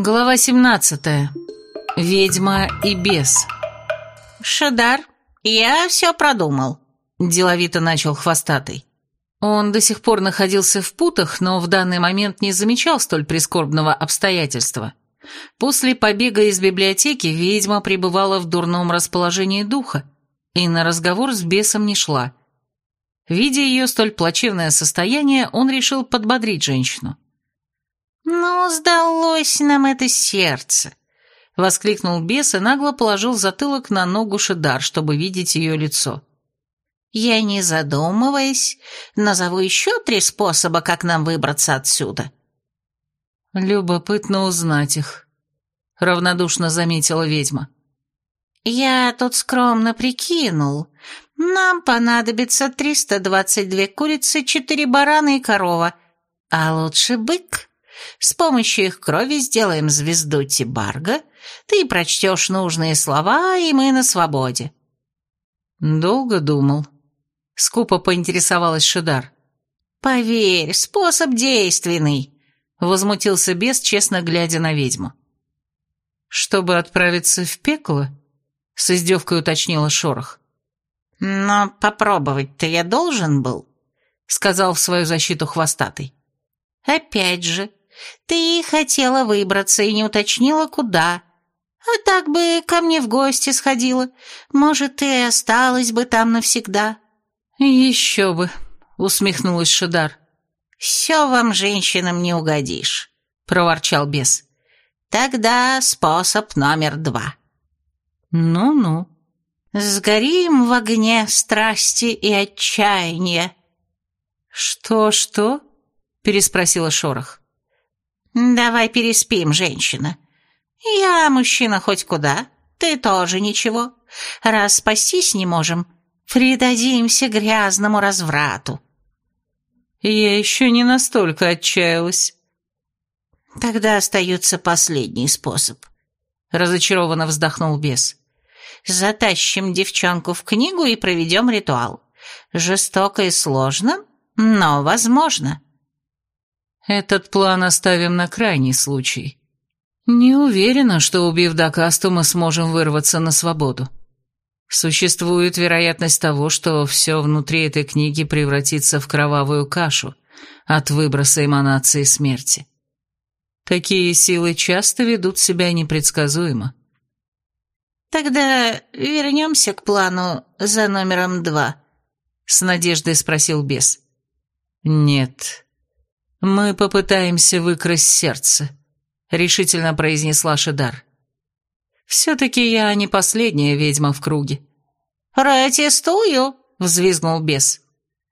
Глава 17. Ведьма и бес. «Шадар, я все продумал», – деловито начал хвостатый. Он до сих пор находился в путах, но в данный момент не замечал столь прискорбного обстоятельства. После побега из библиотеки ведьма пребывала в дурном расположении духа и на разговор с бесом не шла. Видя ее столь плачевное состояние, он решил подбодрить женщину. «Ну, сдалось нам это сердце!» — воскликнул бес и нагло положил затылок на ногу Шидар, чтобы видеть ее лицо. «Я, не задумываясь, назову еще три способа, как нам выбраться отсюда». «Любопытно узнать их», — равнодушно заметила ведьма. «Я тут скромно прикинул. Нам понадобится 322 курицы, 4 барана и корова, а лучше бык». С помощью их крови сделаем звезду Тибарга, ты прочтешь нужные слова, и мы на свободе». «Долго думал?» — скупо поинтересовалась Шидар. «Поверь, способ действенный», — возмутился бес, честно глядя на ведьму. «Чтобы отправиться в пекло?» — с издевкой уточнила Шорох. «Но попробовать-то я должен был», — сказал в свою защиту хвостатый. «Опять же, ты хотела выбраться и не уточнила, куда. А так бы ко мне в гости сходила. Может, ты и осталась бы там навсегда». «Еще бы», — усмехнулась Шидар. «Все вам, женщинам, не угодишь», — проворчал бес. «Тогда способ номер два». «Ну-ну». «Сгорим в огне страсти и отчаяния». «Что-что?» — переспросила Шорох. «Давай переспим, женщина. Я мужчина хоть куда, ты тоже ничего. Раз спастись не можем, предадимся грязному разврату». «Я еще не настолько отчаялась». «Тогда остается последний способ», — разочарованно вздохнул бес. «Затащим девчонку в книгу и проведем ритуал. Жестоко и сложно, но возможно». Этот план оставим на крайний случай. Не уверена, что, убив Дакасту, мы сможем вырваться на свободу. Существует вероятность того, что все внутри этой книги превратится в кровавую кашу от выброса эманации смерти. Такие силы часто ведут себя непредсказуемо. «Тогда вернемся к плану за номером два», — с надеждой спросил бес. «Нет, «Мы попытаемся выкрасть сердце», — решительно произнесла Шидар. «Все-таки я не последняя ведьма в круге». «Протестую», — взвизгнул бес.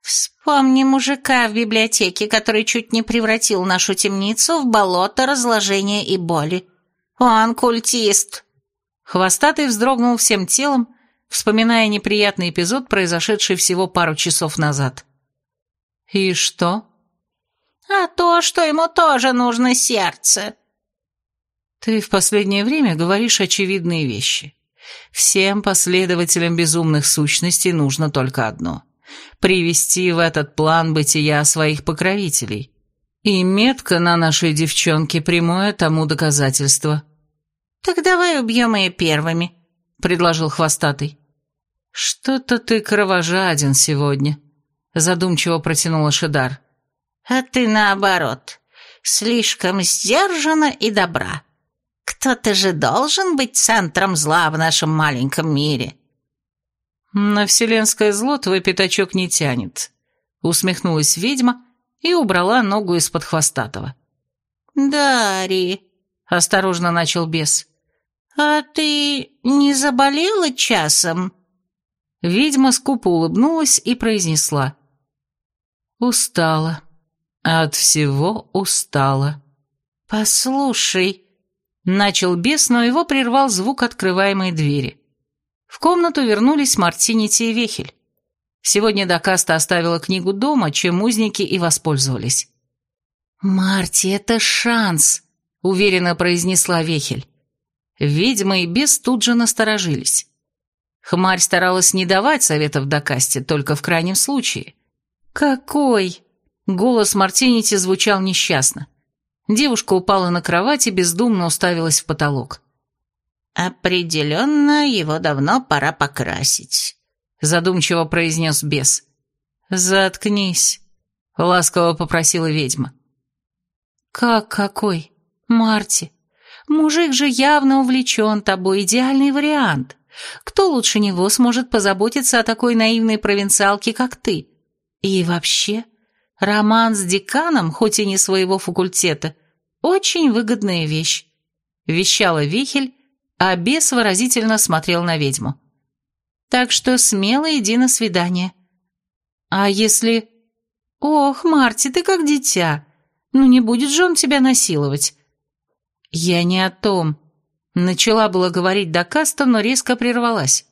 «Вспомни мужика в библиотеке, который чуть не превратил нашу темницу в болото разложения и боли. Он культист». Хвостатый вздрогнул всем телом, вспоминая неприятный эпизод, произошедший всего пару часов назад. «И что?» А то, что ему тоже нужно сердце». «Ты в последнее время говоришь очевидные вещи. Всем последователям безумных сущностей нужно только одно — привести в этот план бытия своих покровителей. И метка на нашей девчонке прямое тому доказательство». «Так давай убьем ее первыми», — предложил Хвостатый. «Что-то ты кровожаден сегодня», — задумчиво протянула Шидар а ты наоборот, слишком сдержана и добра. Кто-то же должен быть центром зла в нашем маленьком мире». «На вселенское зло твой пятачок не тянет», — усмехнулась ведьма и убрала ногу из-под хвостатого. «Дари», — осторожно начал бес, — «а ты не заболела часом?» Ведьма скупо улыбнулась и произнесла. «Устала». От всего устала. «Послушай», — начал бес, но его прервал звук открываемой двери. В комнату вернулись Мартинити и Вехель. Сегодня Дакаста оставила книгу дома, чем узники и воспользовались. «Марти, это шанс», — уверенно произнесла Вехель. Ведьма и бес тут же насторожились. Хмарь старалась не давать советов Дакасте, только в крайнем случае. «Какой?» Голос Мартинити звучал несчастно. Девушка упала на кровать и бездумно уставилась в потолок. «Определенно его давно пора покрасить», — задумчиво произнес бес. «Заткнись», — ласково попросила ведьма. «Как какой? Марти, мужик же явно увлечен тобой, идеальный вариант. Кто лучше него сможет позаботиться о такой наивной провинциалке, как ты? И вообще, роман с деканом, хоть и не своего факультета, очень выгодная вещь», — вещала Вихель, а бес выразительно смотрел на ведьму. «Так что смело иди на свидание». «А если...» «Ох, Марти, ты как дитя. Ну не будет же он тебя насиловать». «Я не о том». Начала было говорить до каста, но резко прервалась.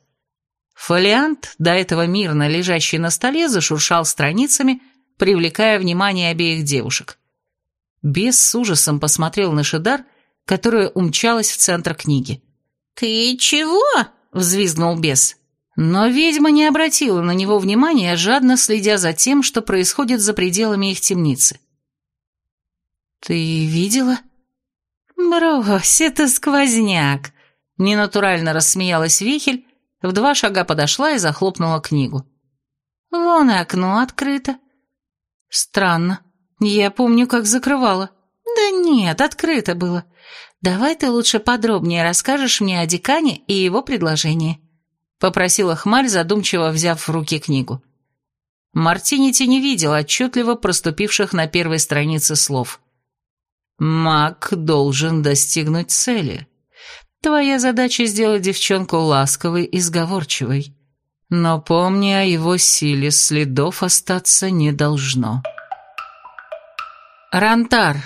Фолиант, до этого мирно лежащий на столе, зашуршал страницами, привлекая внимание обеих девушек. Бес с ужасом посмотрел на Шидар, которая умчалась в центр книги. «Ты чего?» — взвизгнул бес. Но ведьма не обратила на него внимания, жадно следя за тем, что происходит за пределами их темницы. «Ты видела?» «Брось, это сквозняк!» Ненатурально рассмеялась Вихель, в два шага подошла и захлопнула книгу. «Вон и окно открыто». «Странно. Я помню, как закрывала». «Да нет, открыто было. Давай ты лучше подробнее расскажешь мне о декане и его предложении», — попросила Хмарь, задумчиво взяв в руки книгу. Мартинити не видел отчетливо проступивших на первой странице слов. «Маг должен достигнуть цели. Твоя задача сделать девчонку ласковой и сговорчивой. Но помни о его силе, следов остаться не должно». Рантар,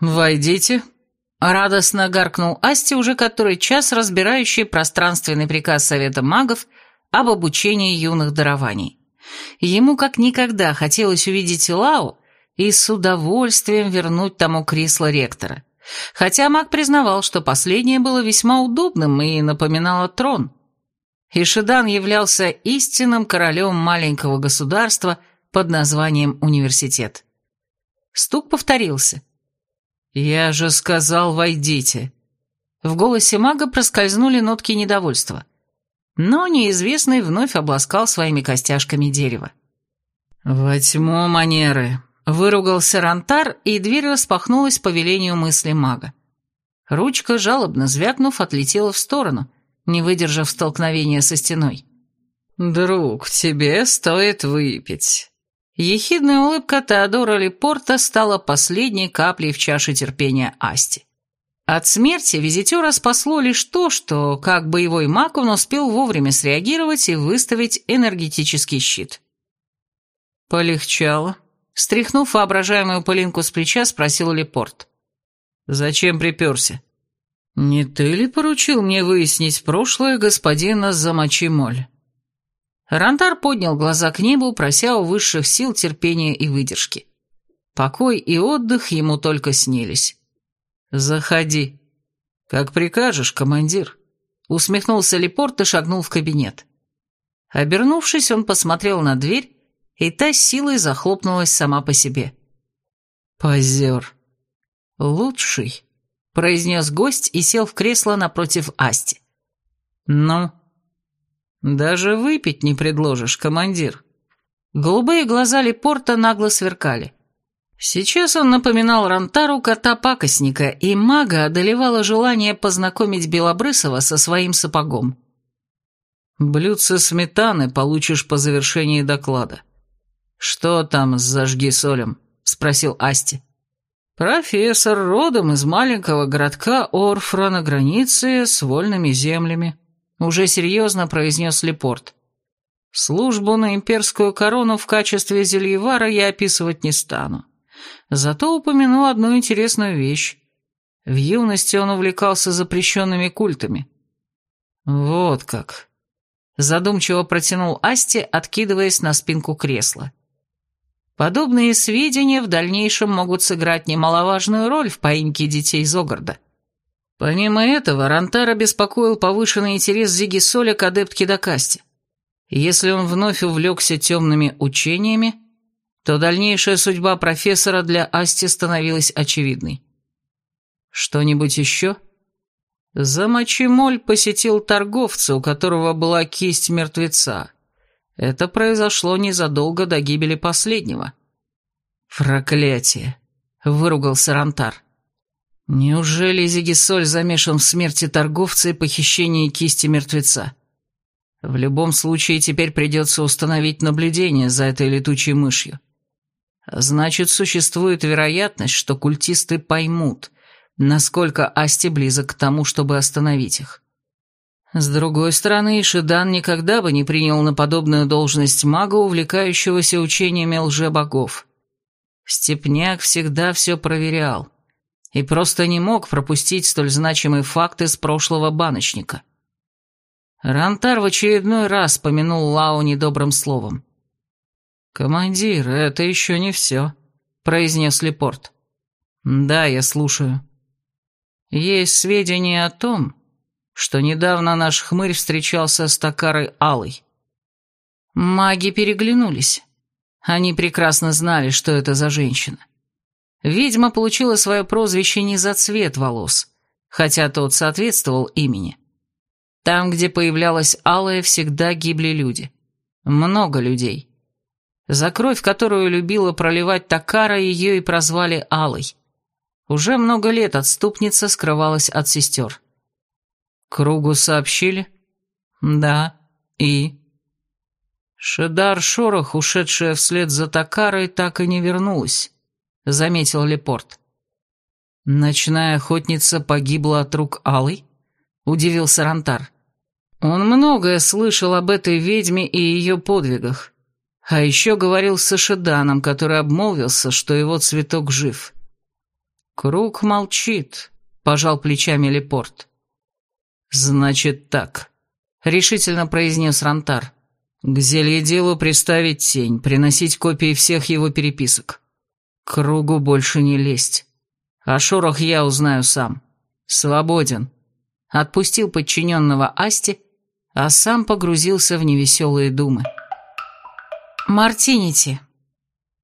«Войдите», — радостно гаркнул Асти, уже который час разбирающий пространственный приказ Совета магов об обучении юных дарований. Ему как никогда хотелось увидеть Лау и с удовольствием вернуть тому кресло ректора. Хотя маг признавал, что последнее было весьма удобным и напоминало трон. Ишидан являлся истинным королем маленького государства под названием университет. Стук повторился. «Я же сказал, войдите!» В голосе мага проскользнули нотки недовольства. Но неизвестный вновь обласкал своими костяшками дерево. «Во тьму манеры!» Выругался Рантар, и дверь распахнулась по велению мысли мага. Ручка, жалобно звякнув, отлетела в сторону, не выдержав столкновения со стеной. «Друг, тебе стоит выпить», Ехидная улыбка Теодора Лепорта стала последней каплей в чаше терпения Асти. От смерти визитера спасло лишь то, что, как боевой маг, он успел вовремя среагировать и выставить энергетический щит. Полегчало. Стряхнув воображаемую пылинку с плеча, спросил Лепорт. «Зачем приперся?» «Не ты ли поручил мне выяснить прошлое господина Замочи-Моль?» Рантар поднял глаза к небу, прося у высших сил терпения и выдержки. Покой и отдых ему только снились. «Заходи». «Как прикажешь, командир», — усмехнулся Лепорт и шагнул в кабинет. Обернувшись, он посмотрел на дверь, и та силой захлопнулась сама по себе. «Позер». «Лучший», — произнес гость и сел в кресло напротив Асти. «Ну, «Даже выпить не предложишь, командир». Голубые глаза Лепорта нагло сверкали. Сейчас он напоминал Рантару кота-пакостника, и мага одолевало желание познакомить Белобрысова со своим сапогом. «Блюдце сметаны получишь по завершении доклада». «Что там с зажги солем?» — спросил Асти. «Профессор родом из маленького городка Орфра на границе с вольными землями», уже серьезно произнес Лепорт. Службу на имперскую корону в качестве зельевара я описывать не стану. Зато упомяну одну интересную вещь. В юности он увлекался запрещенными культами. Вот как. Задумчиво протянул Асти, откидываясь на спинку кресла. Подобные сведения в дальнейшем могут сыграть немаловажную роль в поимке детей Зогарда. Помимо этого, Рантара беспокоил повышенный интерес Зигисоля к адептке Дакасте. Если он вновь увлекся темными учениями, то дальнейшая судьба профессора для Асти становилась очевидной. Что-нибудь еще? Замочемоль посетил торговца, у которого была кисть мертвеца. Это произошло незадолго до гибели последнего. «Проклятие!» — выругался Рантар. «Неужели Зигисоль замешан в смерти торговца и похищении кисти мертвеца? В любом случае теперь придется установить наблюдение за этой летучей мышью. Значит, существует вероятность, что культисты поймут, насколько Асти близок к тому, чтобы остановить их. С другой стороны, Ишидан никогда бы не принял на подобную должность мага, увлекающегося учениями лжебогов. Степняк всегда все проверял и просто не мог пропустить столь значимый факт из прошлого баночника. Рантар в очередной раз помянул Лао недобрым словом. «Командир, это еще не все», — произнес Лепорт. «Да, я слушаю». «Есть сведения о том, что недавно наш хмырь встречался с Токарой Алой. Маги переглянулись. Они прекрасно знали, что это за женщина. Ведьма получила свое прозвище не за цвет волос, хотя тот соответствовал имени. Там, где появлялась Алая, всегда гибли люди. Много людей. За кровь, которую любила проливать Такара, ее и прозвали Алой. Уже много лет отступница скрывалась от сестер. Кругу сообщили? Да. И? Шедар Шорох, ушедшая вслед за Такарой, так и не вернулась, заметил Лепорт. Ночная охотница погибла от рук Алой? Удивился Рантар. Он многое слышал об этой ведьме и ее подвигах. А еще говорил с Шеданом, который обмолвился, что его цветок жив. Круг молчит, пожал плечами Лепорт. «Значит так», — решительно произнес Рантар. «К зельеделу приставить тень, приносить копии всех его переписок. Кругу больше не лезть. О шорох я узнаю сам. Свободен». Отпустил подчиненного Асти, а сам погрузился в невеселые думы. «Мартинити».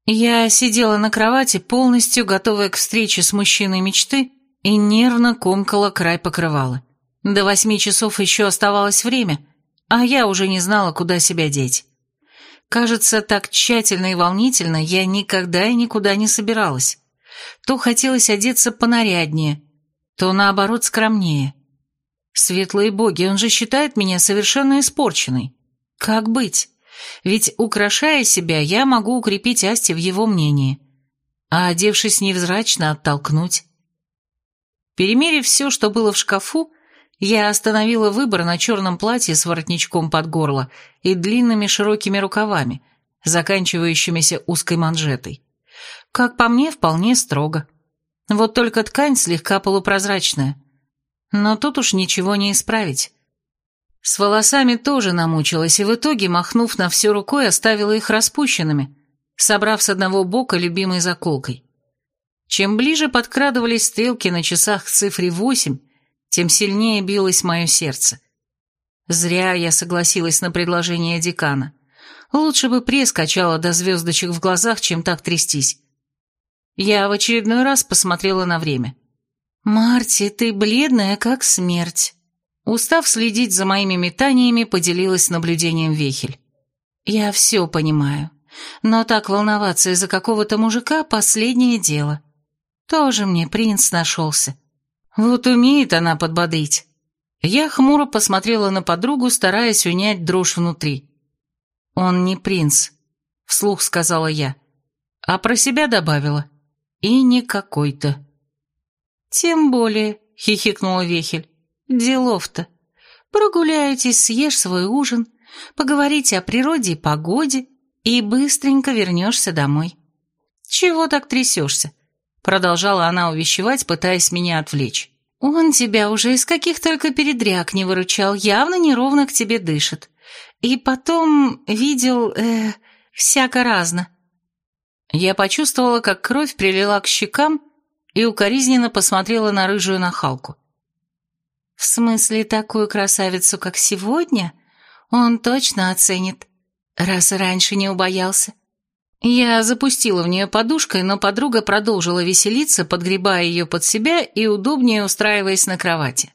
Я сидела на кровати, полностью готовая к встрече с мужчиной мечты, и нервно комкала край покрывала. До восьми часов еще оставалось время, а я уже не знала, куда себя деть. Кажется, так тщательно и волнительно я никогда и никуда не собиралась. То хотелось одеться понаряднее, то, наоборот, скромнее. Светлые боги, он же считает меня совершенно испорченной. Как быть? Ведь, украшая себя, я могу укрепить Асти в его мнении, а, одевшись невзрачно, оттолкнуть. Перемерив все, что было в шкафу, я остановила выбор на черном платье с воротничком под горло и длинными широкими рукавами, заканчивающимися узкой манжетой. Как по мне, вполне строго. Вот только ткань слегка полупрозрачная. Но тут уж ничего не исправить. С волосами тоже намучилась, и в итоге, махнув на все рукой, оставила их распущенными, собрав с одного бока любимой заколкой. Чем ближе подкрадывались стрелки на часах к цифре восемь, тем сильнее билось мое сердце. Зря я согласилась на предложение декана. Лучше бы пресс качала до звездочек в глазах, чем так трястись. Я в очередной раз посмотрела на время. «Марти, ты бледная, как смерть». Устав следить за моими метаниями, поделилась наблюдением Вехель. «Я все понимаю, но так волноваться из-за какого-то мужика – последнее дело. Тоже мне принц нашелся. Вот умеет она подбодрить. Я хмуро посмотрела на подругу, стараясь унять дрожь внутри. «Он не принц», — вслух сказала я, а про себя добавила. «И не какой-то». «Тем более», — хихикнула Вехель, — «делов-то. Прогуляетесь, съешь свой ужин, поговорите о природе и погоде, и быстренько вернешься домой. Чего так трясешься? Продолжала она увещевать, пытаясь меня отвлечь. «Он тебя уже из каких только передряг не выручал, явно неровно к тебе дышит. И потом видел, э, всяко разно». Я почувствовала, как кровь прилила к щекам и укоризненно посмотрела на рыжую нахалку. «В смысле, такую красавицу, как сегодня, он точно оценит, раз раньше не убоялся». Я запустила в нее подушкой, но подруга продолжила веселиться, подгребая ее под себя и удобнее устраиваясь на кровати.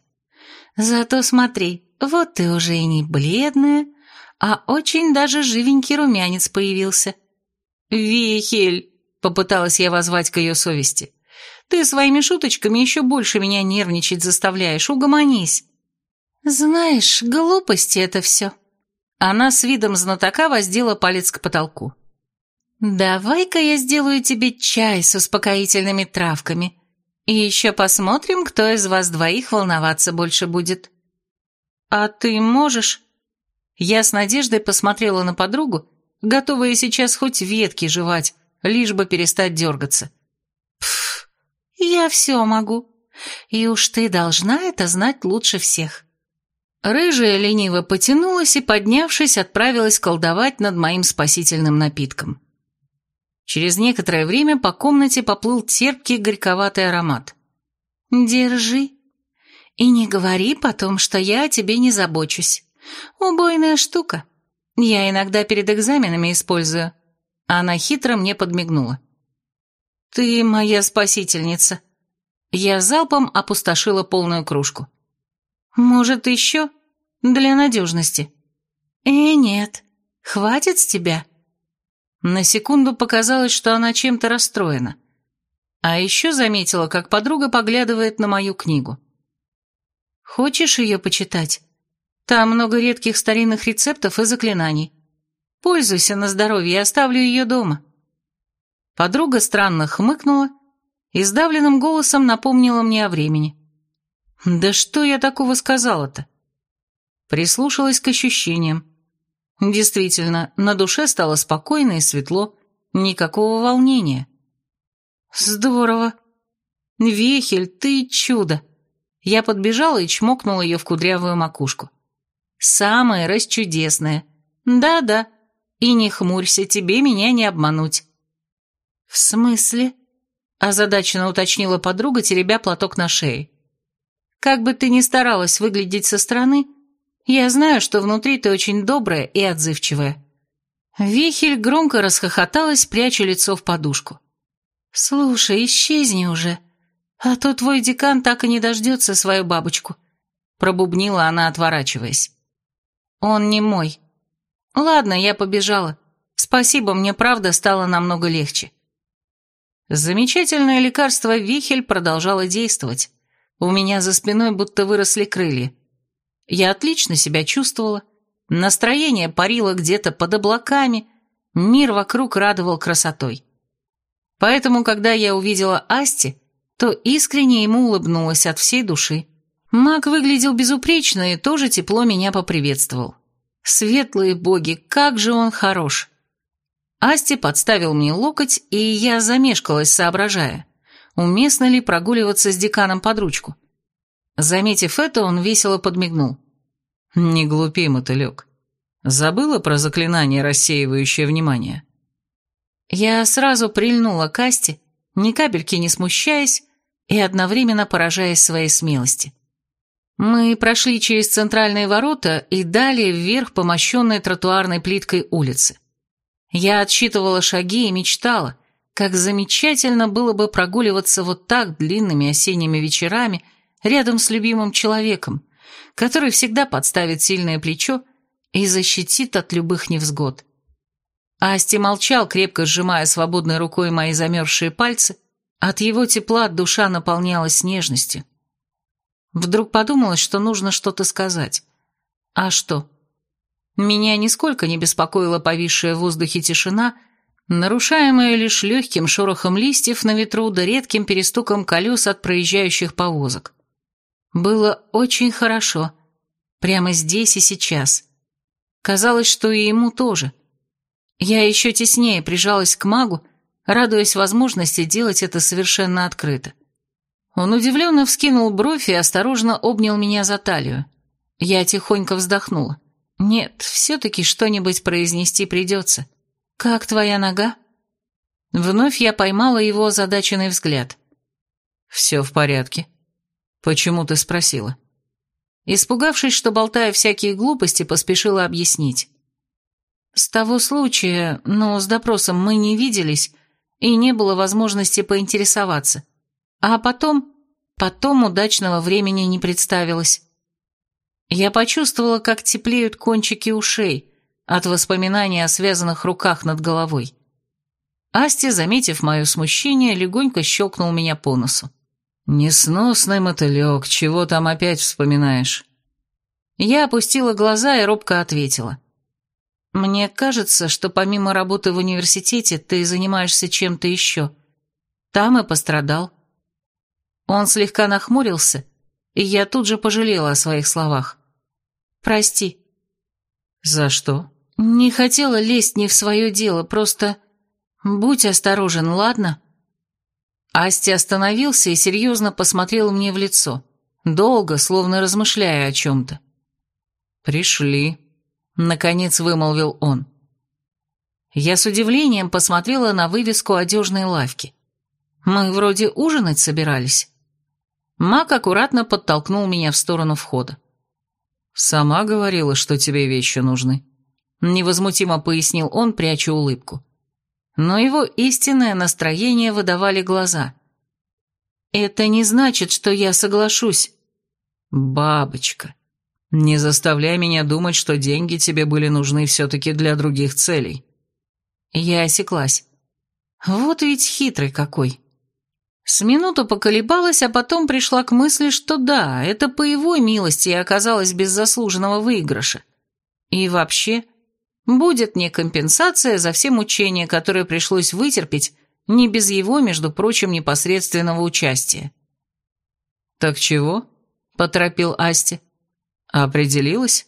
«Зато смотри, вот ты уже и не бледная, а очень даже живенький румянец появился». «Вихель!» — попыталась я возвать к ее совести. «Ты своими шуточками еще больше меня нервничать заставляешь, угомонись». «Знаешь, глупости это все». Она с видом знатока воздела палец к потолку. «Давай-ка я сделаю тебе чай с успокоительными травками, и еще посмотрим, кто из вас двоих волноваться больше будет». «А ты можешь?» Я с надеждой посмотрела на подругу, готовая сейчас хоть ветки жевать, лишь бы перестать дергаться. «Пф, я все могу, и уж ты должна это знать лучше всех». Рыжая лениво потянулась и, поднявшись, отправилась колдовать над моим спасительным напитком. Через некоторое время по комнате поплыл терпкий горьковатый аромат. «Держи. И не говори потом, что я о тебе не забочусь. Убойная штука. Я иногда перед экзаменами использую». Она хитро мне подмигнула. «Ты моя спасительница». Я залпом опустошила полную кружку. «Может, еще? Для надежности?» «Э, нет. Хватит с тебя?» На секунду показалось, что она чем-то расстроена. А еще заметила, как подруга поглядывает на мою книгу. «Хочешь ее почитать? Там много редких старинных рецептов и заклинаний. Пользуйся на здоровье, я оставлю ее дома». Подруга странно хмыкнула и сдавленным голосом напомнила мне о времени. «Да что я такого сказала-то?» Прислушалась к ощущениям. Действительно, на душе стало спокойно и светло, никакого волнения. Здорово. Вехель, ты чудо. Я подбежала и чмокнула ее в кудрявую макушку. Самое расчудесное. Да-да. И не хмурься, тебе меня не обмануть. В смысле? Озадаченно уточнила подруга, теребя платок на шее. Как бы ты ни старалась выглядеть со стороны, я знаю, что внутри ты очень добрая и отзывчивая». Вихель громко расхохоталась, пряча лицо в подушку. «Слушай, исчезни уже, а то твой декан так и не дождется свою бабочку», пробубнила она, отворачиваясь. «Он не мой. Ладно, я побежала. Спасибо, мне правда стало намного легче». Замечательное лекарство Вихель продолжало действовать. У меня за спиной будто выросли крылья. Я отлично себя чувствовала, настроение парило где-то под облаками, мир вокруг радовал красотой. Поэтому, когда я увидела Асти, то искренне ему улыбнулась от всей души. Маг выглядел безупречно и тоже тепло меня поприветствовал. Светлые боги, как же он хорош! Асти подставил мне локоть, и я замешкалась, соображая, уместно ли прогуливаться с деканом под ручку. Заметив это, он весело подмигнул. «Не глупи, мотылек. Забыла про заклинание, рассеивающее внимание?» Я сразу прильнула к Асте, ни капельки не смущаясь и одновременно поражаясь своей смелости. Мы прошли через центральные ворота и далее вверх по мощенной тротуарной плиткой улицы. Я отсчитывала шаги и мечтала, как замечательно было бы прогуливаться вот так длинными осенними вечерами – рядом с любимым человеком, который всегда подставит сильное плечо и защитит от любых невзгод. Асти молчал, крепко сжимая свободной рукой мои замерзшие пальцы, от его тепла душа наполнялась нежностью. Вдруг подумалось, что нужно что-то сказать. А что? Меня нисколько не беспокоила повисшая в воздухе тишина, нарушаемая лишь легким шорохом листьев на ветру да редким перестуком колес от проезжающих повозок. Было очень хорошо. Прямо здесь и сейчас. Казалось, что и ему тоже. Я еще теснее прижалась к магу, радуясь возможности делать это совершенно открыто. Он удивленно вскинул бровь и осторожно обнял меня за талию. Я тихонько вздохнула. «Нет, все-таки что-нибудь произнести придется. Как твоя нога?» Вновь я поймала его озадаченный взгляд. «Все в порядке», «Почему ты спросила?» Испугавшись, что болтая всякие глупости, поспешила объяснить. С того случая, но с допросом мы не виделись, и не было возможности поинтересоваться. А потом, потом удачного времени не представилось. Я почувствовала, как теплеют кончики ушей от воспоминаний о связанных руках над головой. Асти, заметив мое смущение, легонько щелкнул меня по носу. «Несносный мотылек, чего там опять вспоминаешь?» Я опустила глаза и робко ответила. «Мне кажется, что помимо работы в университете ты занимаешься чем-то еще. Там и пострадал». Он слегка нахмурился, и я тут же пожалела о своих словах. «Прости». «За что?» «Не хотела лезть не в свое дело, просто...» «Будь осторожен, ладно?» Асти остановился и серьезно посмотрел мне в лицо, долго, словно размышляя о чем-то. «Пришли», — наконец вымолвил он. Я с удивлением посмотрела на вывеску одежной лавки. Мы вроде ужинать собирались. Мак аккуратно подтолкнул меня в сторону входа. «Сама говорила, что тебе вещи нужны», — невозмутимо пояснил он, пряча улыбку но его истинное настроение выдавали глаза. «Это не значит, что я соглашусь». «Бабочка, не заставляй меня думать, что деньги тебе были нужны все-таки для других целей». Я осеклась. Вот ведь хитрый какой. С минуту поколебалась, а потом пришла к мысли, что да, это по его милости и оказалось без заслуженного выигрыша. И вообще, Будет мне компенсация за все мучения, которые пришлось вытерпеть, не без его, между прочим, непосредственного участия. «Так чего?» – поторопил Асти. «Определилась?»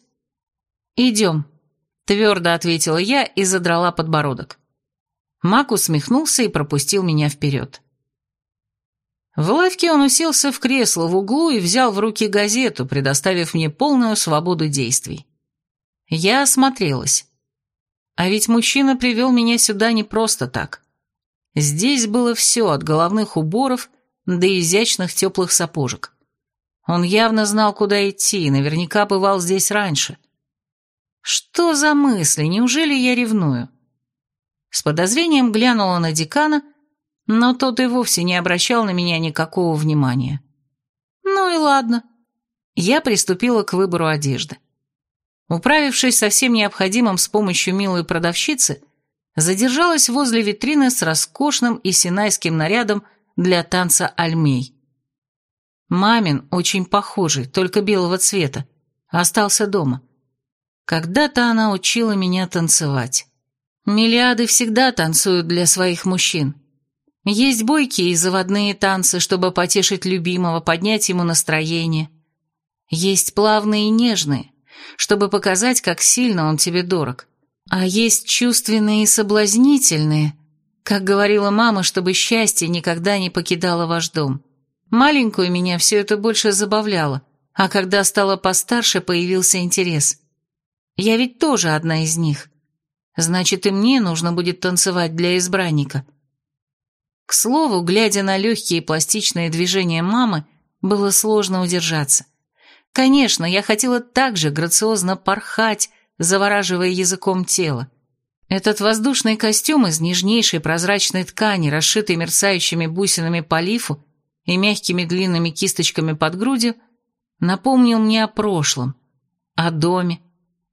«Идем», – твердо ответила я и задрала подбородок. Мак усмехнулся и пропустил меня вперед. В лавке он уселся в кресло в углу и взял в руки газету, предоставив мне полную свободу действий. Я осмотрелась. А ведь мужчина привел меня сюда не просто так. Здесь было все, от головных уборов до изящных теплых сапожек. Он явно знал, куда идти, и наверняка бывал здесь раньше. Что за мысли? Неужели я ревную? С подозрением глянула на декана, но тот и вовсе не обращал на меня никакого внимания. Ну и ладно. Я приступила к выбору одежды. Управившись со всем необходимым с помощью милой продавщицы, задержалась возле витрины с роскошным и синайским нарядом для танца альмей. Мамин, очень похожий, только белого цвета, остался дома. Когда-то она учила меня танцевать. Миллиарды всегда танцуют для своих мужчин. Есть бойкие и заводные танцы, чтобы потешить любимого, поднять ему настроение. Есть плавные и нежные, чтобы показать, как сильно он тебе дорог. А есть чувственные и соблазнительные, как говорила мама, чтобы счастье никогда не покидало ваш дом. Маленькую меня все это больше забавляло, а когда стала постарше, появился интерес. Я ведь тоже одна из них. Значит, и мне нужно будет танцевать для избранника. К слову, глядя на легкие пластичные движения мамы, было сложно удержаться. Конечно, я хотела так же грациозно порхать, завораживая языком тело. Этот воздушный костюм из нежнейшей прозрачной ткани, расшитый мерцающими бусинами по лифу и мягкими длинными кисточками под грудью, напомнил мне о прошлом, о доме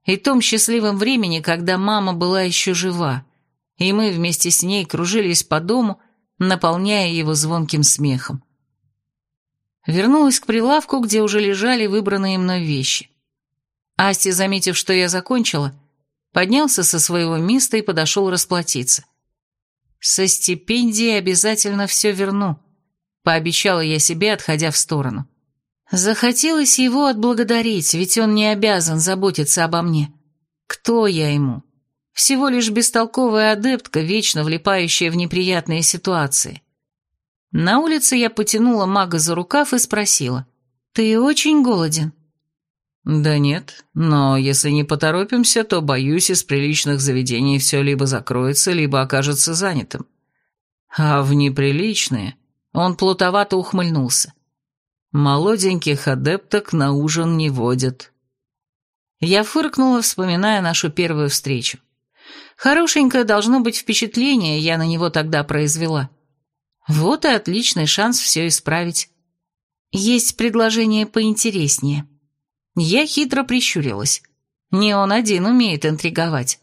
и том счастливом времени, когда мама была еще жива, и мы вместе с ней кружились по дому, наполняя его звонким смехом. Вернулась к прилавку, где уже лежали выбранные мной вещи. Асти, заметив, что я закончила, поднялся со своего места и подошел расплатиться. «Со стипендией обязательно все верну», — пообещала я себе, отходя в сторону. Захотелось его отблагодарить, ведь он не обязан заботиться обо мне. Кто я ему? Всего лишь бестолковая адептка, вечно влипающая в неприятные ситуации. На улице я потянула мага за рукав и спросила. «Ты очень голоден?» «Да нет, но если не поторопимся, то, боюсь, из приличных заведений все либо закроется, либо окажется занятым. А в неприличные...» Он плутовато ухмыльнулся. «Молоденьких адепток на ужин не водят». Я фыркнула, вспоминая нашу первую встречу. Хорошенькое должно быть впечатление я на него тогда произвела. Вот и отличный шанс все исправить. Есть предложение поинтереснее. Я хитро прищурилась. Не он один умеет интриговать.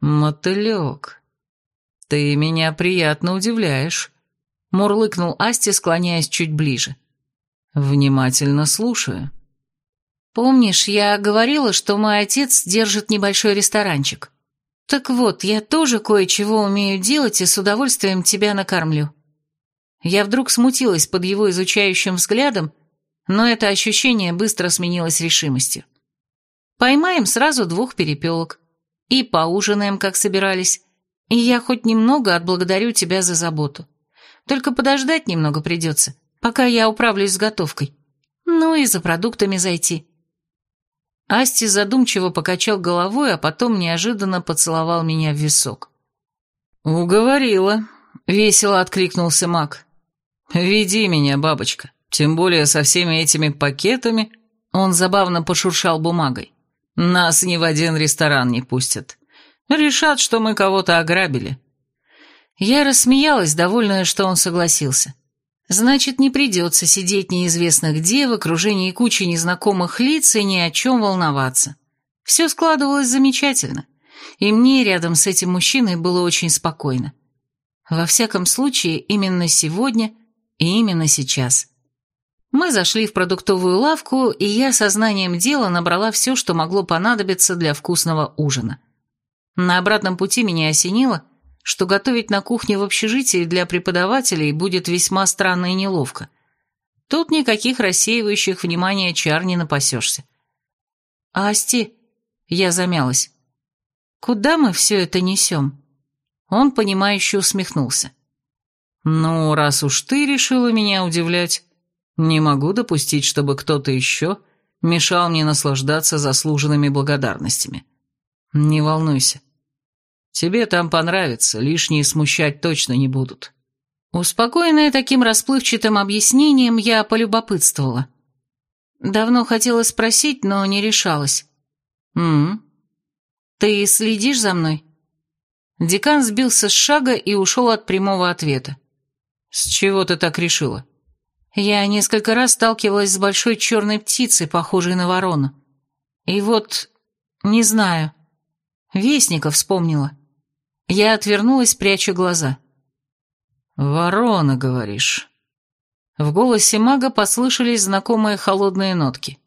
«Мотылек, ты меня приятно удивляешь», — мурлыкнул Асти, склоняясь чуть ближе. «Внимательно слушаю». «Помнишь, я говорила, что мой отец держит небольшой ресторанчик? Так вот, я тоже кое-чего умею делать и с удовольствием тебя накормлю». Я вдруг смутилась под его изучающим взглядом, но это ощущение быстро сменилось решимостью. Поймаем сразу двух перепелок. И поужинаем, как собирались. И я хоть немного отблагодарю тебя за заботу. Только подождать немного придется, пока я управлюсь с готовкой. Ну и за продуктами зайти. Асти задумчиво покачал головой, а потом неожиданно поцеловал меня в висок. «Уговорила», — весело откликнулся маг. «Веди меня, бабочка, тем более со всеми этими пакетами...» Он забавно пошуршал бумагой. Нас ни в один ресторан не пустят. Решат, что мы кого-то ограбили». Я рассмеялась, довольная, что он согласился. Значит, не придется сидеть неизвестно где, в окружении кучи незнакомых лиц и ни о чем волноваться. Все складывалось замечательно, и мне рядом с этим мужчиной было очень спокойно. Во всяком случае, именно сегодня именно сейчас. Мы зашли в продуктовую лавку, и я сознанием дела набрала все, что могло понадобиться для вкусного ужина. На обратном пути меня осенило, что готовить на кухне в общежитии для преподавателей будет весьма странно и неловко. Тут никаких рассеивающих внимание чар не напасешься. «Асти», — я замялась, — «куда мы все это несем?» Он, понимающе усмехнулся. «Ну, раз уж ты решила меня удивлять, не могу допустить, чтобы кто-то еще мешал мне наслаждаться заслуженными благодарностями. Не волнуйся. Тебе там понравится, лишние смущать точно не будут». Успокоенная таким расплывчатым объяснением, я полюбопытствовала. Давно хотела спросить, но не решалась. «М-м, ты следишь за мной?» Декан сбился с шага и ушел от прямого ответа. «С чего ты так решила?» Я несколько раз сталкивалась с большой черной птицей, похожей на ворону. И вот, не знаю, вестника вспомнила. Я отвернулась, пряча глаза. «Ворона, говоришь?» В голосе мага послышались знакомые холодные нотки.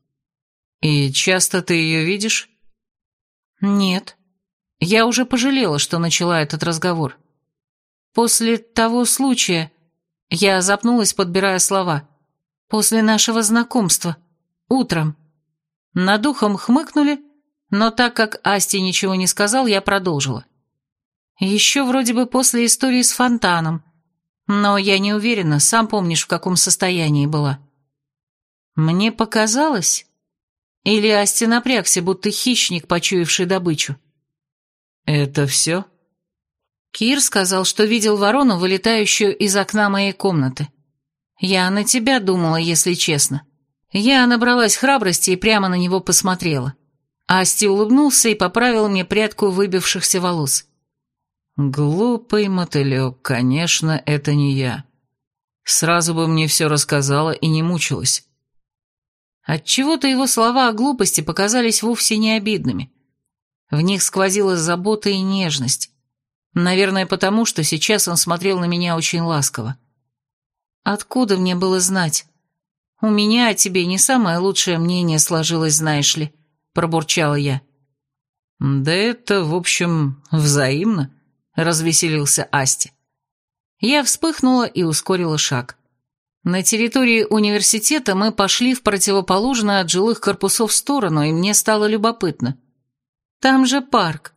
«И часто ты ее видишь?» «Нет. Я уже пожалела, что начала этот разговор. После того случая я запнулась, подбирая слова. «После нашего знакомства. Утром». Над ухом хмыкнули, но так как Асти ничего не сказал, я продолжила. Еще вроде бы после истории с фонтаном, но я не уверена, сам помнишь, в каком состоянии была. Мне показалось? Или Асти напрягся, будто хищник, почуявший добычу? «Это все?» Кир сказал, что видел ворону, вылетающую из окна моей комнаты. Я на тебя думала, если честно. Я набралась храбрости и прямо на него посмотрела. Асти улыбнулся и поправил мне прядку выбившихся волос. «Глупый мотылек, конечно, это не я. Сразу бы мне все рассказала и не мучилась». Отчего-то его слова о глупости показались вовсе не обидными. В них сквозила забота и нежность. Наверное, потому, что сейчас он смотрел на меня очень ласково. Откуда мне было знать? У меня о тебе не самое лучшее мнение сложилось, знаешь ли, пробурчала я. Да это, в общем, взаимно, развеселился Асти. Я вспыхнула и ускорила шаг. На территории университета мы пошли в противоположную от жилых корпусов сторону, и мне стало любопытно. Там же парк.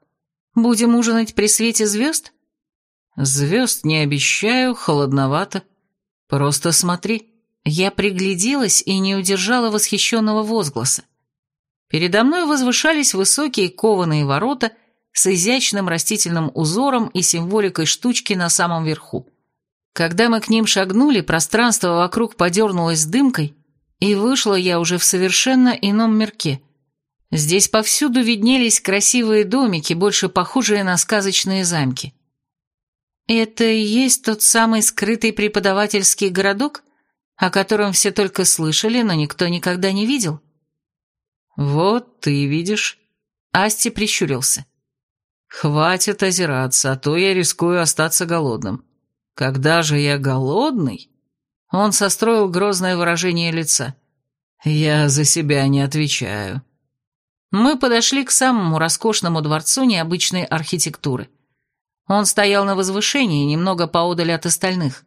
Будем ужинать при свете звезд? Звезд не обещаю, холодновато. Просто смотри. Я пригляделась и не удержала восхищенного возгласа. Передо мной возвышались высокие кованые ворота с изящным растительным узором и символикой штучки на самом верху. Когда мы к ним шагнули, пространство вокруг подернулось дымкой, и вышла я уже в совершенно ином мирке. Здесь повсюду виднелись красивые домики, больше похожие на сказочные замки. «Это и есть тот самый скрытый преподавательский городок, о котором все только слышали, но никто никогда не видел?» «Вот ты видишь», — Асти прищурился. «Хватит озираться, а то я рискую остаться голодным. Когда же я голодный?» Он состроил грозное выражение лица. «Я за себя не отвечаю». Мы подошли к самому роскошному дворцу необычной архитектуры. Он стоял на возвышении, немного поодаль от остальных.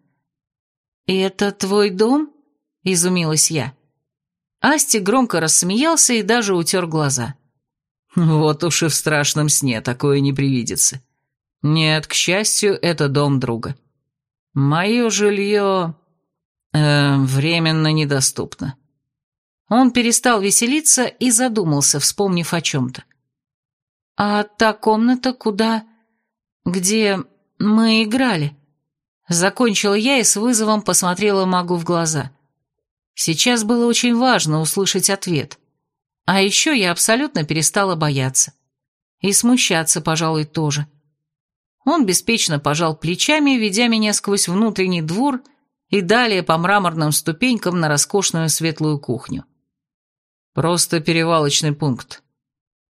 «И это твой дом?» – изумилась я. Асти громко рассмеялся и даже утер глаза. «Вот уж и в страшном сне такое не привидится. Нет, к счастью, это дом друга. Мое жилье... Э, временно недоступно. Он перестал веселиться и задумался, вспомнив о чем-то. «А та комната, куда... где мы играли?» Закончила я и с вызовом посмотрела магу в глаза. Сейчас было очень важно услышать ответ. А еще я абсолютно перестала бояться. И смущаться, пожалуй, тоже. Он беспечно пожал плечами, ведя меня сквозь внутренний двор и далее по мраморным ступенькам на роскошную светлую кухню. Просто перевалочный пункт.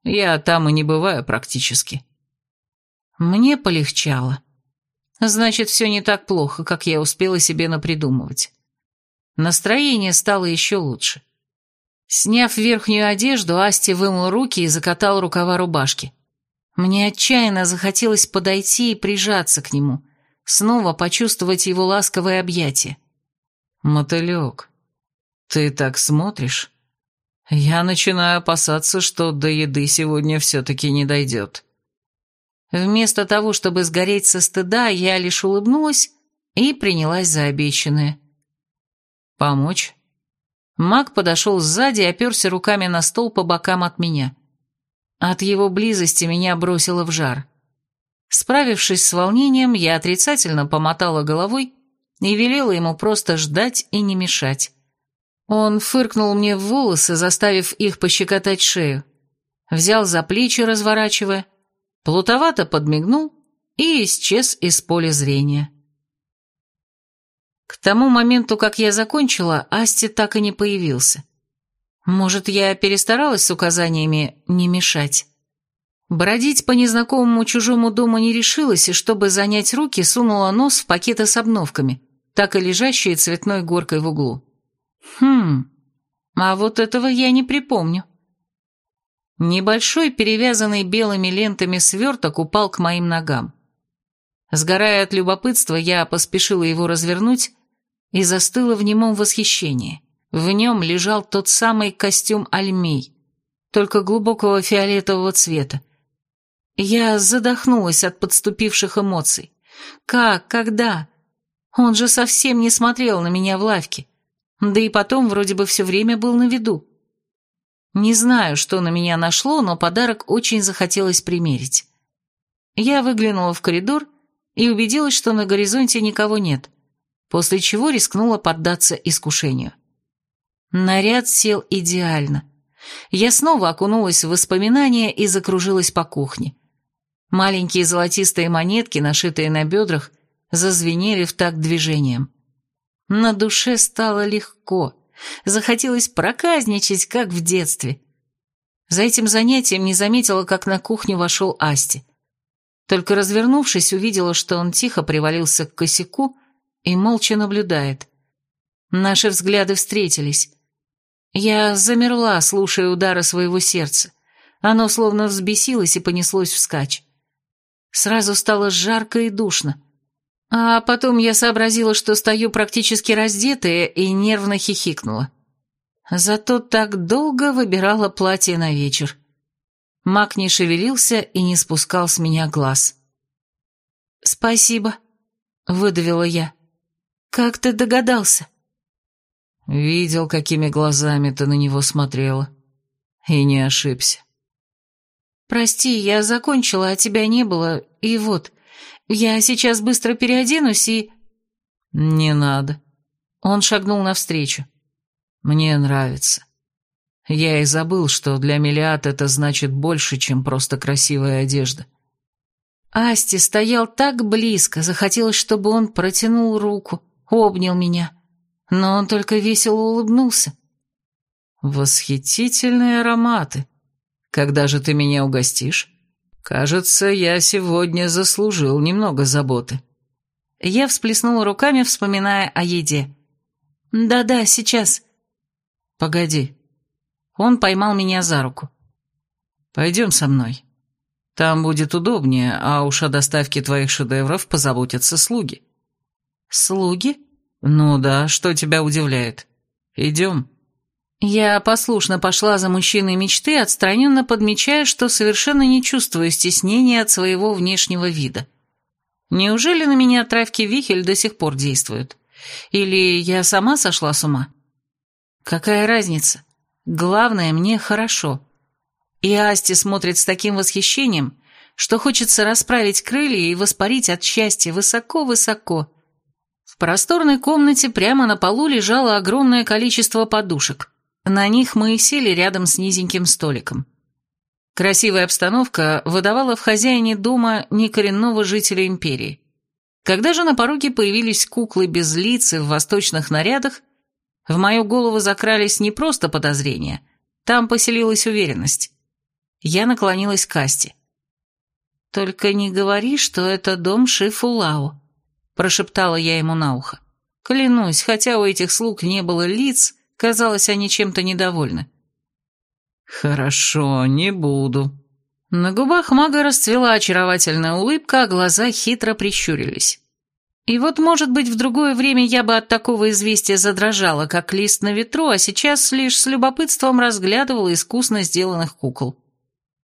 Я там и не бываю практически. Мне полегчало. Значит, все не так плохо, как я успела себе напридумывать. Настроение стало еще лучше. Сняв верхнюю одежду, Асти вымыл руки и закатал рукава рубашки. Мне отчаянно захотелось подойти и прижаться к нему, снова почувствовать его ласковое объятие. «Мотылек, ты так смотришь?» Я начинаю опасаться, что до еды сегодня все-таки не дойдет. Вместо того, чтобы сгореть со стыда, я лишь улыбнулась и принялась за обещанное. Помочь? Маг подошел сзади и оперся руками на стол по бокам от меня. От его близости меня бросило в жар. Справившись с волнением, я отрицательно помотала головой и велела ему просто ждать и не мешать. Он фыркнул мне в волосы, заставив их пощекотать шею. Взял за плечи, разворачивая, плутовато подмигнул и исчез из поля зрения. К тому моменту, как я закончила, Асти так и не появился. Может, я перестаралась с указаниями «не мешать». Бродить по незнакомому чужому дому не решилась, и чтобы занять руки, сунула нос в пакеты с обновками, так и лежащие цветной горкой в углу. Хм, а вот этого я не припомню. Небольшой, перевязанный белыми лентами сверток упал к моим ногам. Сгорая от любопытства, я поспешила его развернуть и застыла в немом восхищении. В нем лежал тот самый костюм альмей, только глубокого фиолетового цвета. Я задохнулась от подступивших эмоций. Как? Когда? Он же совсем не смотрел на меня в лавке. Да и потом вроде бы все время был на виду. Не знаю, что на меня нашло, но подарок очень захотелось примерить. Я выглянула в коридор и убедилась, что на горизонте никого нет, после чего рискнула поддаться искушению. Наряд сел идеально. Я снова окунулась в воспоминания и закружилась по кухне. Маленькие золотистые монетки, нашитые на бедрах, зазвенели в такт движением. На душе стало легко. Захотелось проказничать, как в детстве. За этим занятием не заметила, как на кухню вошел Асти. Только развернувшись, увидела, что он тихо привалился к косяку и молча наблюдает. Наши взгляды встретились. Я замерла, слушая удары своего сердца. Оно словно взбесилось и понеслось вскачь. Сразу стало жарко и душно. А потом я сообразила, что стою практически раздетая и нервно хихикнула. Зато так долго выбирала платье на вечер. Мак не шевелился и не спускал с меня глаз. «Спасибо», — выдавила я. «Как ты догадался?» Видел, какими глазами ты на него смотрела. И не ошибся. «Прости, я закончила, а тебя не было, и вот, я сейчас быстро переоденусь и...» «Не надо». Он шагнул навстречу. «Мне нравится. Я и забыл, что для Мелиат это значит больше, чем просто красивая одежда. Асти стоял так близко, захотелось, чтобы он протянул руку, обнял меня. Но он только весело улыбнулся. «Восхитительные ароматы. Когда же ты меня угостишь? Кажется, я сегодня заслужил немного заботы». Я всплеснула руками, вспоминая о еде. «Да-да, сейчас». «Погоди». Он поймал меня за руку. «Пойдем со мной. Там будет удобнее, а уж о доставке твоих шедевров позаботятся слуги». «Слуги?» «Ну да, что тебя удивляет? Идем». Я послушно пошла за мужчиной мечты, отстраненно подмечая, что совершенно не чувствую стеснения от своего внешнего вида. Неужели на меня травки Вихель до сих пор действуют? Или я сама сошла с ума? Какая разница? Главное, мне хорошо. И Асти смотрит с таким восхищением, что хочется расправить крылья и воспарить от счастья высоко-высоко. В просторной комнате прямо на полу лежало огромное количество подушек. На них мы и сели рядом с низеньким столиком. Красивая обстановка выдавала в хозяине дома некоренного жителя империи. Когда же на пороге появились куклы без лиц и в восточных нарядах, в мою голову закрались не просто подозрения, там поселилась уверенность. Я наклонилась к Касте. «Только не говори, что это дом Шифулао», — прошептала я ему на ухо. Клянусь, хотя у этих слуг не было лиц, казалось, они чем-то недовольны. «Хорошо, не буду». На губах мага расцвела очаровательная улыбка, а глаза хитро прищурились. И вот, может быть, в другое время я бы от такого известия задрожала, как лист на ветру, а сейчас лишь с любопытством разглядывала искусно сделанных кукол.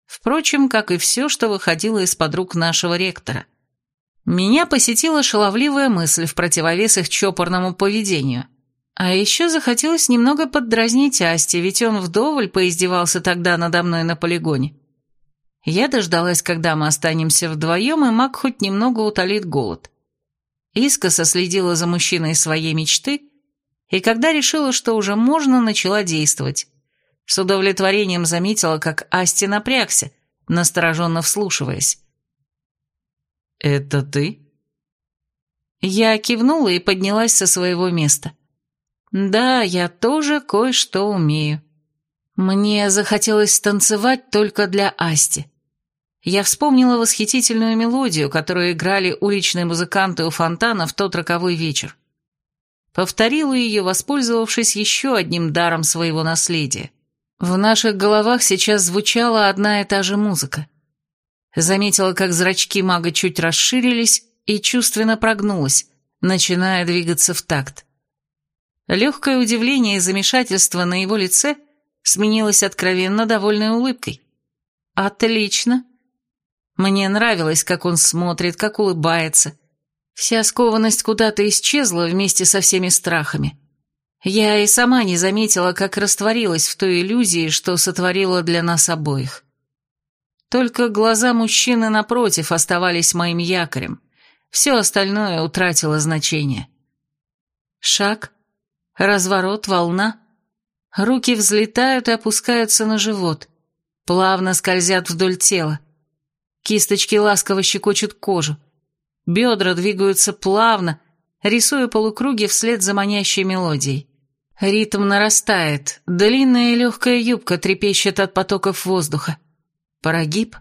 Впрочем, как и все, что выходило из-под рук нашего ректора. Меня посетила шаловливая мысль в противовес их чопорному поведению. А еще захотелось немного поддразнить Асти, ведь он вдоволь поиздевался тогда надо мной на полигоне. Я дождалась, когда мы останемся вдвоем, и маг хоть немного утолит голод. Искоса следила за мужчиной своей мечты, и когда решила, что уже можно, начала действовать. С удовлетворением заметила, как Асти напрягся, настороженно вслушиваясь. «Это ты?» Я кивнула и поднялась со своего места. Да, я тоже кое-что умею. Мне захотелось танцевать только для Асти. Я вспомнила восхитительную мелодию, которую играли уличные музыканты у фонтана в тот роковой вечер. Повторила ее, воспользовавшись еще одним даром своего наследия. В наших головах сейчас звучала одна и та же музыка. Заметила, как зрачки мага чуть расширились и чувственно прогнулась, начиная двигаться в такт. Легкое удивление и замешательство на его лице сменилось откровенно довольной улыбкой. «Отлично!» Мне нравилось, как он смотрит, как улыбается. Вся скованность куда-то исчезла вместе со всеми страхами. Я и сама не заметила, как растворилась в той иллюзии, что сотворила для нас обоих. Только глаза мужчины напротив оставались моим якорем. Все остальное утратило значение. Шаг, Разворот, волна. Руки взлетают и опускаются на живот. Плавно скользят вдоль тела. Кисточки ласково щекочут кожу. Бедра двигаются плавно, рисуя полукруги вслед за манящей мелодией. Ритм нарастает, длинная и легкая юбка трепещет от потоков воздуха. Прогиб.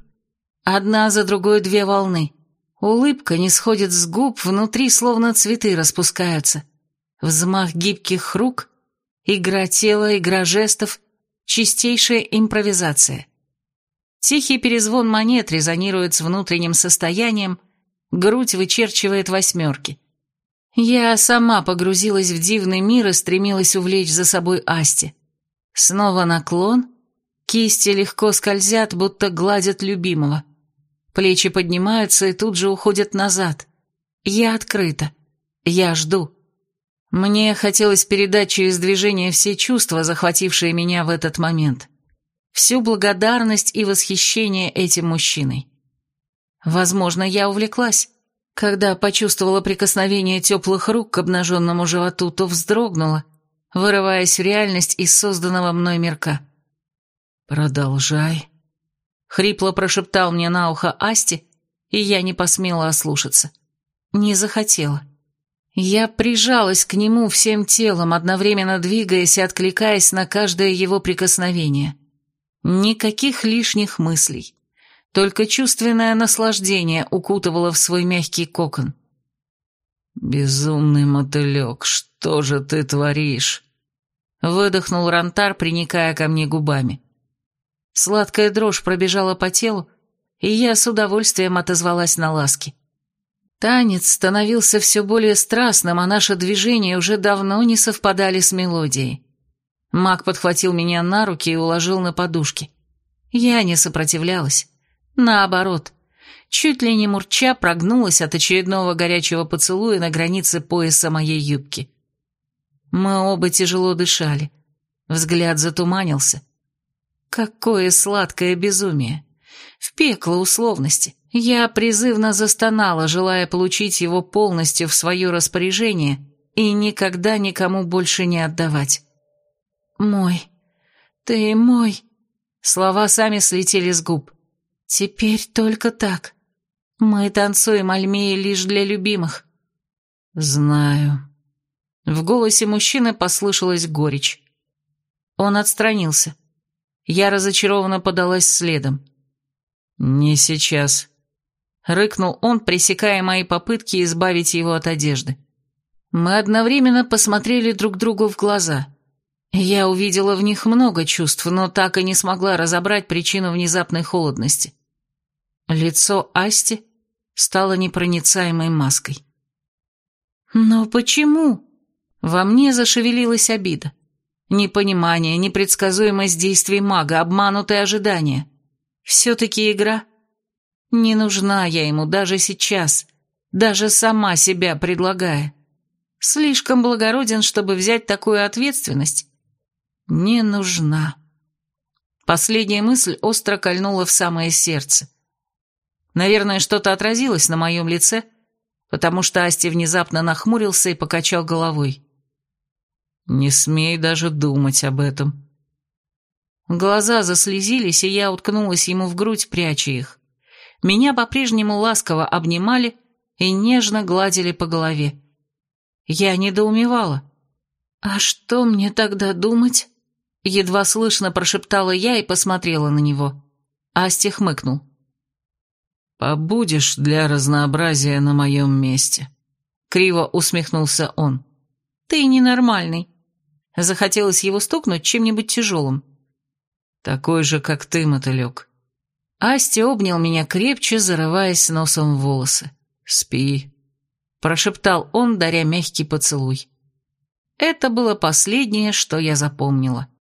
Одна за другой две волны. Улыбка не сходит с губ, внутри словно цветы распускаются. Взмах гибких рук, игра тела, игра жестов, чистейшая импровизация. Тихий перезвон монет резонирует с внутренним состоянием, грудь вычерчивает восьмерки. Я сама погрузилась в дивный мир и стремилась увлечь за собой Асти. Снова наклон, кисти легко скользят, будто гладят любимого. Плечи поднимаются и тут же уходят назад. Я открыта. Я жду. Мне хотелось передать через движение все чувства, захватившие меня в этот момент. Всю благодарность и восхищение этим мужчиной. Возможно, я увлеклась. Когда почувствовала прикосновение теплых рук к обнаженному животу, то вздрогнула, вырываясь в реальность из созданного мной мирка. «Продолжай», — хрипло прошептал мне на ухо Асти, и я не посмела ослушаться. Не захотела. Я прижалась к нему всем телом, одновременно двигаясь и откликаясь на каждое его прикосновение. Никаких лишних мыслей. Только чувственное наслаждение укутывало в свой мягкий кокон. «Безумный мотылек, что же ты творишь?» Выдохнул Рантар, приникая ко мне губами. Сладкая дрожь пробежала по телу, и я с удовольствием отозвалась на ласки. Танец становился все более страстным, а наши движения уже давно не совпадали с мелодией. Маг подхватил меня на руки и уложил на подушки. Я не сопротивлялась. Наоборот, чуть ли не мурча прогнулась от очередного горячего поцелуя на границе пояса моей юбки. Мы оба тяжело дышали. Взгляд затуманился. Какое сладкое безумие! В пекло условности. Я призывно застонала, желая получить его полностью в свое распоряжение и никогда никому больше не отдавать. «Мой, ты мой», слова сами слетели с губ. «Теперь только так. Мы танцуем Альмеи лишь для любимых». «Знаю». В голосе мужчины послышалась горечь. Он отстранился. Я разочарованно подалась следом. «Не сейчас», Рыкнул он, пресекая мои попытки избавить его от одежды. Мы одновременно посмотрели друг другу в глаза. Я увидела в них много чувств, но так и не смогла разобрать причину внезапной холодности. Лицо Асти стало непроницаемой маской. «Но почему?» Во мне зашевелилась обида. Непонимание, непредсказуемость действий мага, обманутые ожидания. Все-таки игра. Не нужна я ему даже сейчас, даже сама себя предлагая. Слишком благороден, чтобы взять такую ответственность. Не нужна. Последняя мысль остро кольнула в самое сердце. Наверное, что-то отразилось на моем лице, потому что Асти внезапно нахмурился и покачал головой. «Не смей даже думать об этом». Глаза заслезились, и я уткнулась ему в грудь, пряча их меня по-прежнему ласково обнимали и нежно гладили по голове. Я недоумевала. «А что мне тогда думать?» Едва слышно прошептала я и посмотрела на него. Асти хмыкнул. «Побудешь для разнообразия на моем месте», — криво усмехнулся он. «Ты ненормальный». Захотелось его стукнуть чем-нибудь тяжелым. «Такой же, как ты, мотылек. Асти обнял меня крепче, зарываясь носом в волосы. «Спи», — прошептал он, даря мягкий поцелуй. Это было последнее, что я запомнила.